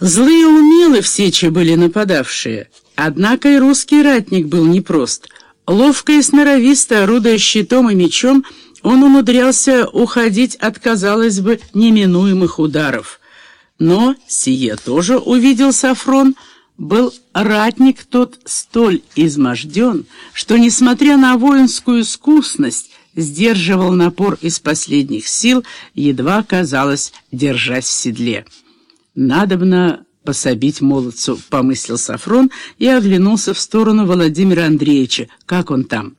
Злые умелы в сече были нападавшие, однако и русский ратник был непрост. Ловко и сноровисто, орудуя щитом и мечом, он умудрялся уходить от, казалось бы, неминуемых ударов. Но, сие тоже увидел Сафрон, был ратник тот столь изможден, что, несмотря на воинскую искусность, сдерживал напор из последних сил, едва, казалось, держась в седле. «Надобно пособить молодцу», — помыслил Сафрон и оглянулся в сторону Владимира Андреевича. «Как он там?»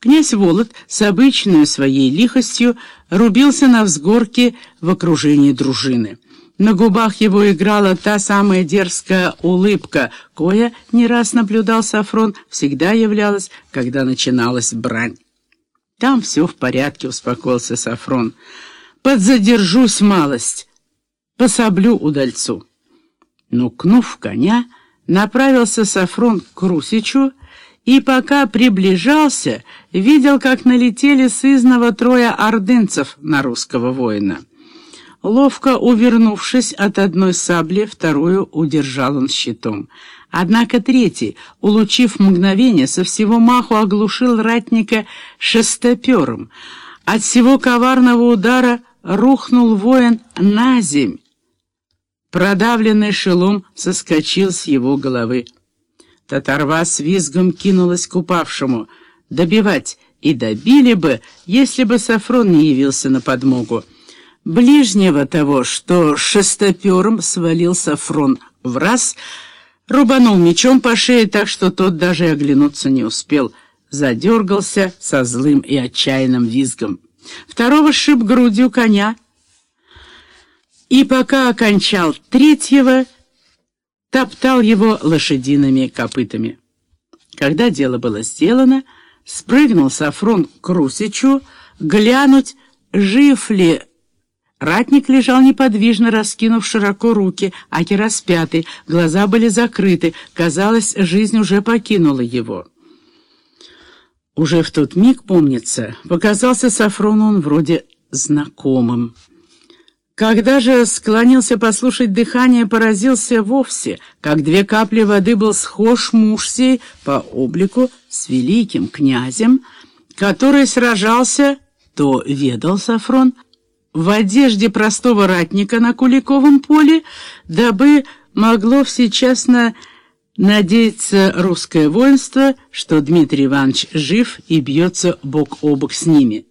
Князь Волод с обычной своей лихостью рубился на взгорке в окружении дружины. На губах его играла та самая дерзкая улыбка, кое, не раз наблюдал Сафрон, всегда являлась, когда начиналась брань. «Там все в порядке», — успокоился Сафрон. «Подзадержусь малость, пособлю удальцу». Но, кнув коня, направился Сафрон к Русичу и, пока приближался, видел, как налетели с изного трое ордынцев на русского воина. Ловко увернувшись от одной сабли, вторую удержал он щитом. Однако третий, улучив мгновение, со всего маху оглушил ратника шестопером. От всего коварного удара рухнул воин на земь. Продавленный шелом соскочил с его головы. Татарва с визгом кинулась к упавшему. Добивать и добили бы, если бы Сафрон не явился на подмогу. Ближнего того, что шестопером свалил Сафрон в раз, рубанул мечом по шее так, что тот даже оглянуться не успел. Задергался со злым и отчаянным визгом. Второго шиб грудью коня, и пока окончал третьего, топтал его лошадиными копытами. Когда дело было сделано, спрыгнул Сафрон к Русичу, глянуть, жив ли. Ратник лежал неподвижно, раскинув широко руки, аки распятый, глаза были закрыты, казалось, жизнь уже покинула его. Уже в тот миг, помнится, показался Сафрону он вроде знакомым. Когда же склонился послушать дыхание, поразился вовсе, как две капли воды был схож муж сей по облику с великим князем, который сражался, то ведал Сафрон, в одежде простого ратника на Куликовом поле, дабы могло всечасно надеяться русское воинство, что Дмитрий Иванович жив и бьется бок о бок с ними.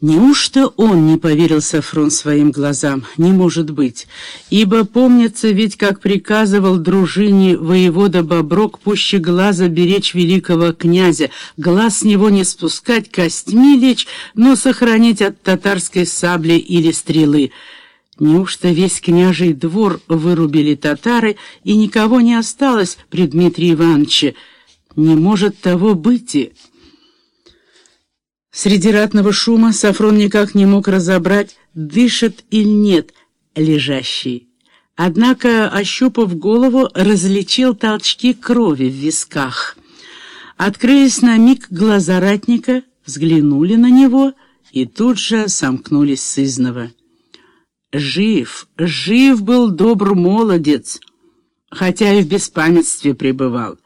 Неужто он не поверил Сафрон своим глазам? Не может быть. Ибо помнится ведь, как приказывал дружине воевода Боброк пуще глаза беречь великого князя, глаз с него не спускать, костьми лечь, но сохранить от татарской сабли или стрелы. Неужто весь княжий двор вырубили татары, и никого не осталось при Дмитрии Ивановиче? Не может того быть и... Среди ратного шума Сафрон никак не мог разобрать, дышит или нет лежащий. Однако, ощупав голову, различил толчки крови в висках. Открылись на миг глаза ратника, взглянули на него и тут же сомкнулись сызново. Жив, жив был добр молодец, хотя и в беспамятстве пребывал.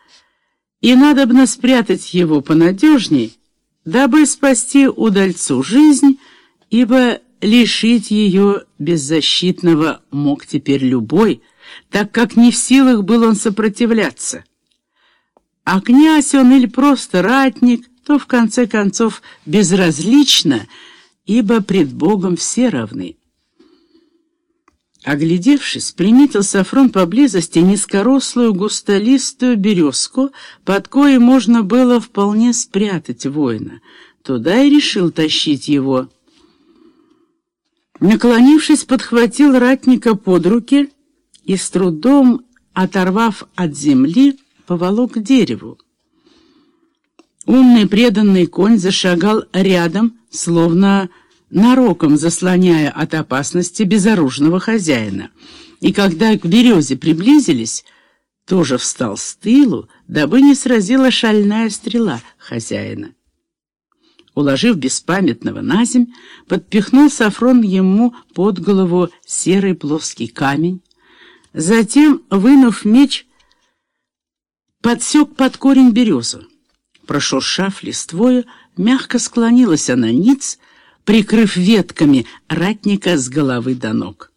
И надобно спрятать его понадежней, дабы спасти удальцу жизнь, ибо лишить ее беззащитного мог теперь любой, так как не в силах был он сопротивляться. А князь он или просто ратник, то в конце концов безразлично, ибо пред Богом все равны. Оглядевшись, приметил Сафрон поблизости низкорослую густолистую березку, под коей можно было вполне спрятать воина. Туда и решил тащить его. Наклонившись, подхватил ратника под руки и, с трудом оторвав от земли, поволок к дереву. Умный преданный конь зашагал рядом, словно нароком заслоняя от опасности безоружного хозяина. И когда к березе приблизились, тоже встал с тылу, дабы не сразила шальная стрела хозяина. Уложив беспамятного на земь, подпихнул Сафрон ему под голову серый плоский камень, Затем, вынув меч, подсек под корень березу. Прошуршав листвою, мягко склонилась она ниц, прикрыв ветками ратника с головы до ног.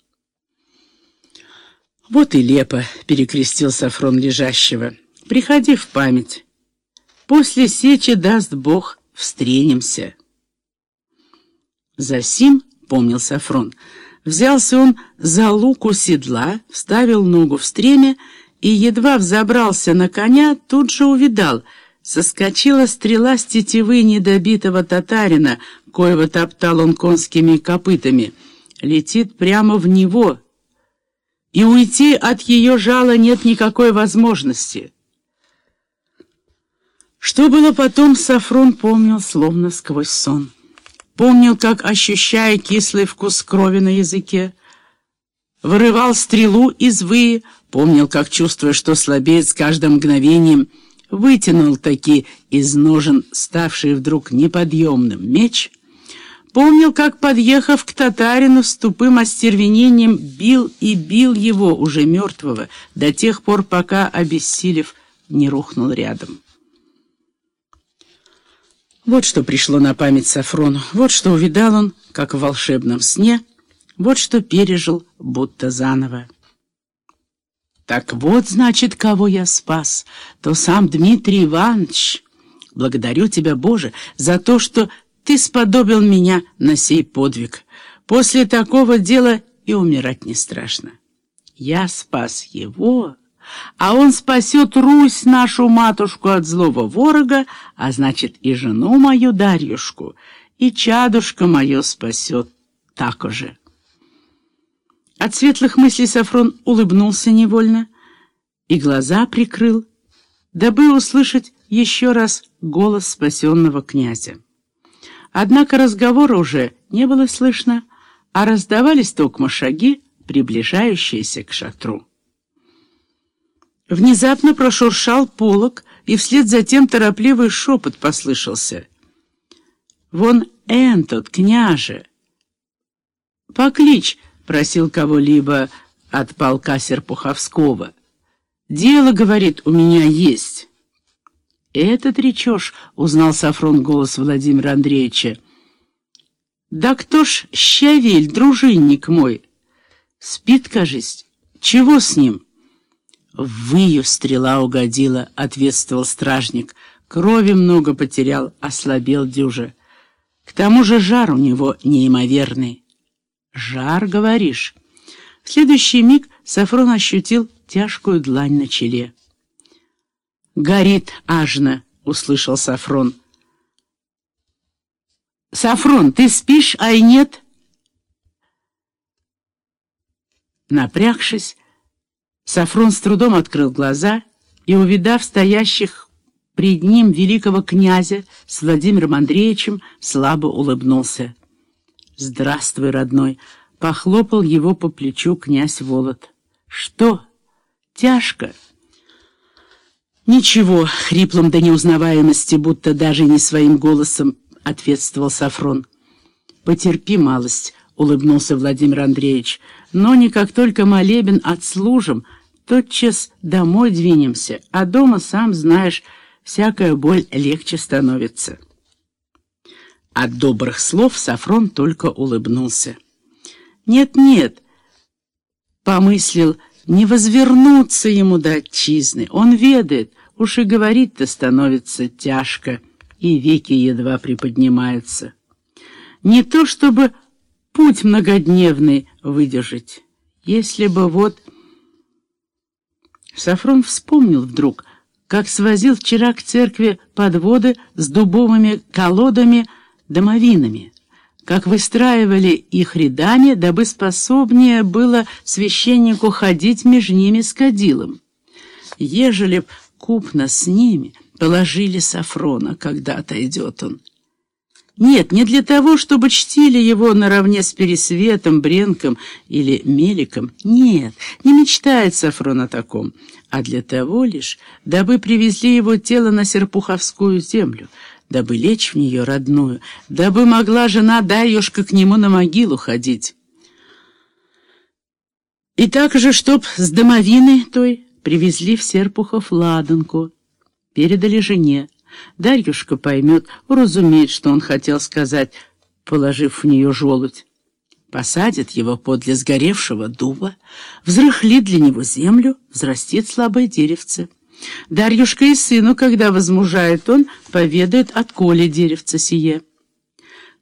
«Вот и лепо», — перекрестил Сафрон лежащего. «Приходи в память. После сечи, даст Бог, встренемся». Засим, помнил Сафрон, взялся он за луку седла, вставил ногу в стремя и, едва взобрался на коня, тут же увидал — Соскочила стрела с тетивы недобитого татарина, коего топтал он конскими копытами. Летит прямо в него, и уйти от ее жала нет никакой возможности. Что было потом, Сафрон помнил словно сквозь сон. Помнил, как, ощущая кислый вкус крови на языке, вырывал стрелу из выи, помнил, как, чувствуя, что слабеет с каждым мгновением, вытянул таки из ножен ставший вдруг неподъемным меч, помнил, как, подъехав к татарину с тупым остервенением, бил и бил его, уже мертвого, до тех пор, пока, обессилев, не рухнул рядом. Вот что пришло на память Сафрону, вот что увидал он, как в волшебном сне, вот что пережил, будто заново. Так вот, значит, кого я спас, то сам Дмитрий Иванович. Благодарю тебя, Боже, за то, что ты сподобил меня на сей подвиг. После такого дела и умирать не страшно. Я спас его, а он спасет Русь, нашу матушку, от злого ворога, а значит и жену мою Дарьюшку, и чадушка мое спасет так же. От светлых мыслей Сафрон улыбнулся невольно и глаза прикрыл, дабы услышать еще раз голос спасенного князя. Однако разговора уже не было слышно, а раздавались только шаги, приближающиеся к шатру. Внезапно прошуршал полог, и вслед за тем торопливый шепот послышался. «Вон эн тот, княже!» «Поклич!» — просил кого-либо от полка Серпуховского. «Дело, — говорит, — у меня есть». «Это речешь», — узнал Сафрон голос Владимира Андреевича. «Да кто ж щавель, дружинник мой? Спит, кажись. Чего с ним?» «В выю стрела угодила», — ответствовал стражник. «Крови много потерял, ослабел дюже. К тому же жар у него неимоверный». «Жар, говоришь?» В следующий миг Сафрон ощутил тяжкую длань на челе. «Горит ажно!» — услышал Сафрон. «Сафрон, ты спишь, ай нет?» Напрягшись, Сафрон с трудом открыл глаза и, увидав стоящих пред ним великого князя с Владимиром Андреевичем, слабо улыбнулся. «Здравствуй, родной!» — похлопал его по плечу князь Волод. «Что? Тяжко?» «Ничего», — хриплым до неузнаваемости, будто даже не своим голосом ответствовал Сафрон. «Потерпи малость», — улыбнулся Владимир Андреевич. «Но не как только молебен отслужим, тотчас домой двинемся, а дома, сам знаешь, всякая боль легче становится». От добрых слов Сафрон только улыбнулся. «Нет-нет», — помыслил, — «не возвернуться ему до отчизны. Он ведает, уж и говорить-то становится тяжко, и веки едва приподнимаются. Не то чтобы путь многодневный выдержать, если бы вот...» Сафрон вспомнил вдруг, как свозил вчера к церкви подводы с дубовыми колодами домовинами как выстраивали их рядами, дабы способнее было священнику ходить между ними с кадилом. Ежели б купно с ними положили Сафрона, когда отойдет он. Нет, не для того, чтобы чтили его наравне с Пересветом, Бренком или Меликом. Нет, не мечтает Сафрон о таком, а для того лишь, дабы привезли его тело на Серпуховскую землю — дабы лечь в нее родную, дабы могла жена Дарьюшка к нему на могилу ходить. И так же, чтоб с домовины той привезли в Серпухов ладанку, передали жене. Дарьюшка поймет, уразумеет, что он хотел сказать, положив в нее желудь. Посадит его подле сгоревшего дуба, взрыхлит для него землю, взрастит слабое деревце. Дарьюшка и сыну, когда возмужает он, поведает, отколе деревце сие.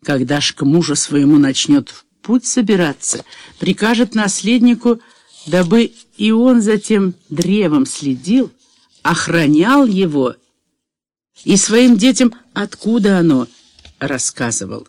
Когда ж к мужу своему начнет в путь собираться, прикажет наследнику, дабы и он за тем древом следил, охранял его и своим детям, откуда оно, рассказывал.